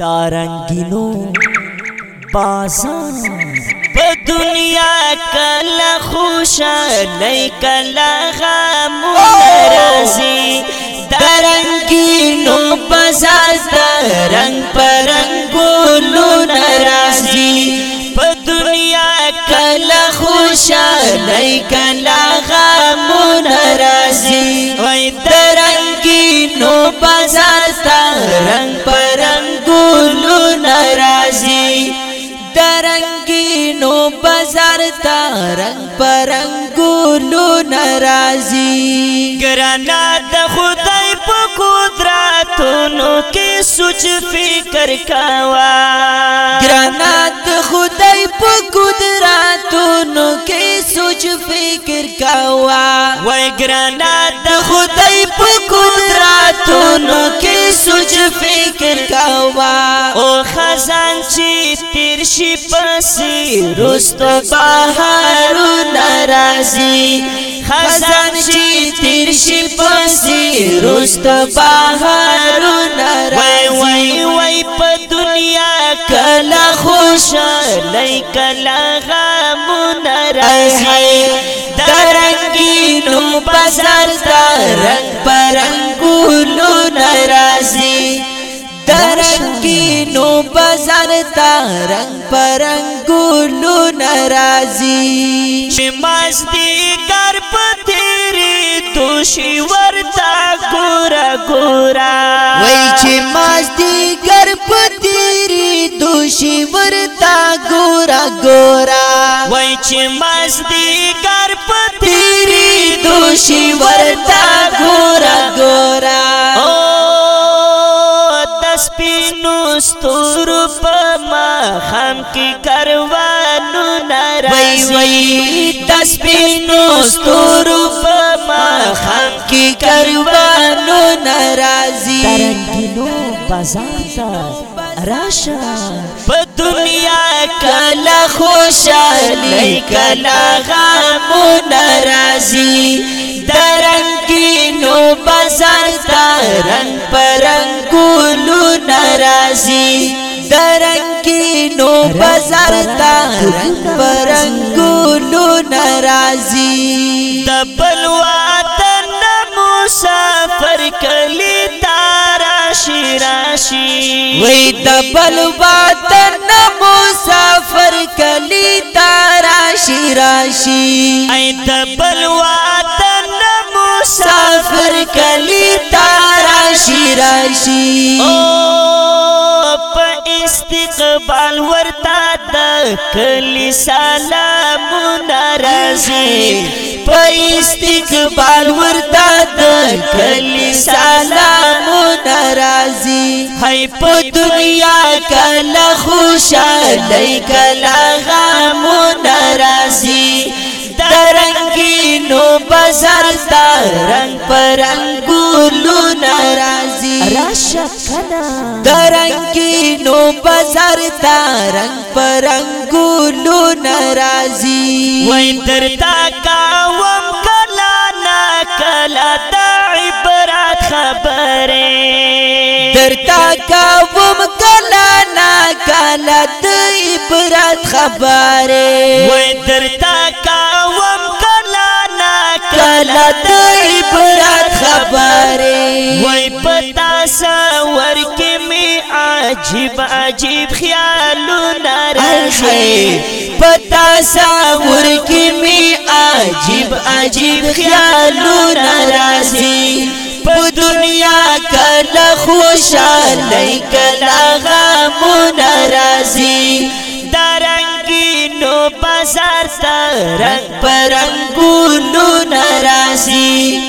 دارنگینو بازار په دنیا کله خوشاله کله غم راځي دارنگینو بازار درنګ پرنګولو ناراضي په دنیا کله خوشاله کله غم راځي وای درنگینو بازار تا رنگ پرنګ ګلو ناراضي درنګینو بازار تا رنگ پرنګ ګلو ناراضي ګرانا د خدای په قدرتونو کې سوچ فکر کاوه ګرانا د خدای په قدرت تونو کې سوچ فکر کاوا وای ګرانا د خدای په قدرتونو کې سوچ فکر کاوا او خزان چې تیر شي پسې رستو بهارو ناراضي خزان چې تیر شي پسې رستو بهارو ناراضي وای وای وای په دنیا کله خوشاله کله غا رنگ ہے درنگی نم بسر دا رنگ پرنگو لو نرازی درنگی نو بازار تا رنگ پرنگ ګلو ناراضي چې مستی کار په تیری دوشي ورتا ګورا ګورا وای چې مستی کار په تیری دوشي ورتا ګورا ګورا چې مستی کار پتیری دوشي ورتا ګورا ګورا او تسپینو ستور په ما خام کی کروانو ناراضي وای وای تسپینو ستور په ما خام کی کروانو ناراضي ترنګینو بازار راشا په دنیا کله خوشالي کله غم ناراضي درنګ نو بازار تا رنگ پرنګ ګلو ناراضي درنګ نو بازار تا رنگ پرنګ ګلو ناراضي د بلوا تن مسافر کلی راشي وای د بل وطن مسافر کلی تا راشي راشي ای د بل وطن مسافر کلی تا راشي راشي او په استقبال ورتا د کلی سلام ناراضي په استقبال ورته د کلی سلام ناراضي هاي په دنیا کله خوشاله کله غم ناراضي درنګي نو بازار دا رنگ پرنګ ګلو ناراضي اشکنا درنگی نو بازار تا رنگ پرنگو لو نرازی وین در تا کاوم کلا نا کلا دا عبرات خبره در تا کاوم کلا نا کلا دا عبرات خبره وین در تا عجیب عجیب خیالونه راځي پتا ساور کې می عجیب عجیب خیالونه راځي په دنیا کله خوشاله کله غمونه راځي درنګي نو بازار ته رنگ پرنګونو ناراضي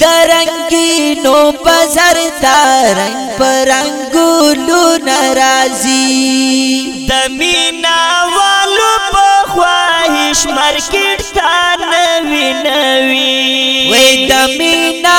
درنګي نو بازار ته رنگ پر ناراضي د مینا والو په خواهش مارکیټ تا نوی نوی وې د مینا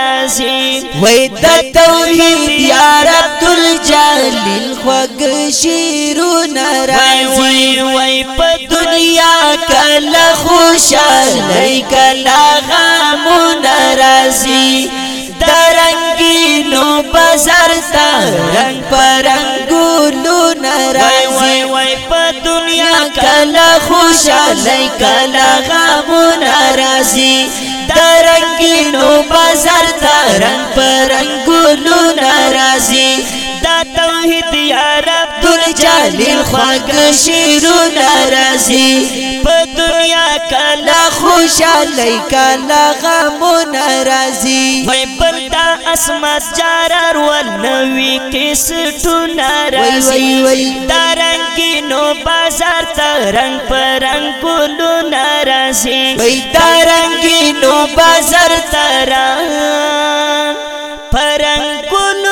رازی وای د توحید یا رب الجلیل خوږ شیرو ناراضی وای په دنیا کله خوشاله کله غم ناراضی درنګي نو بازار تا رنگ پرنګولو ناراضی وای وای په دنیا کله خوشاله کله غم ناراضی درنګینو بازار ته رنگ پرنګونو ناراضي توحید یا رب دل جلیل خواگ شیرون رازی پا دنیا کلا خوشالی کلا غمون رازی وی پرتا اسمت جارار ولنوی کسٹون رازی دارنگی نو بازار تا رنگ پرنگ کلون رازی وی دارنگی نو بازار تا رنگ پرنگ کلون